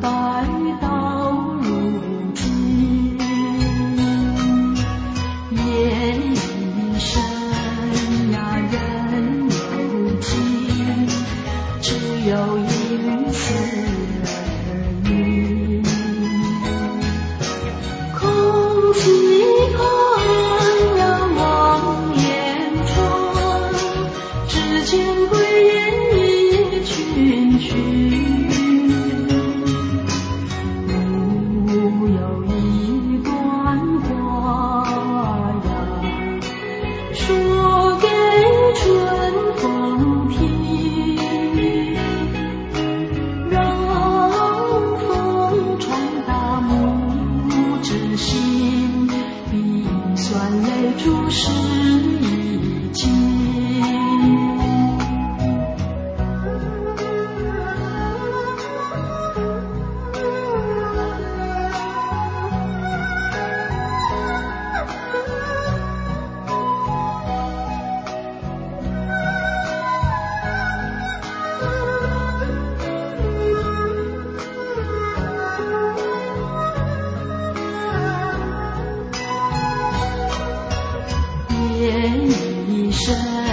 等待到如今？夜已深呀人有情，只有一丝儿明。空气寒呀望眼穿，只见归雁一群群。心比酸泪珠湿衣襟 shine.